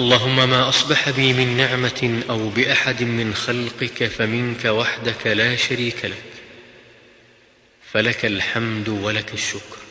اللهم ما أصبح بي من نعمة أو بأحد من خلقك فمنك وحدك لا شريك لك. فلك الحمد ولك الشكر.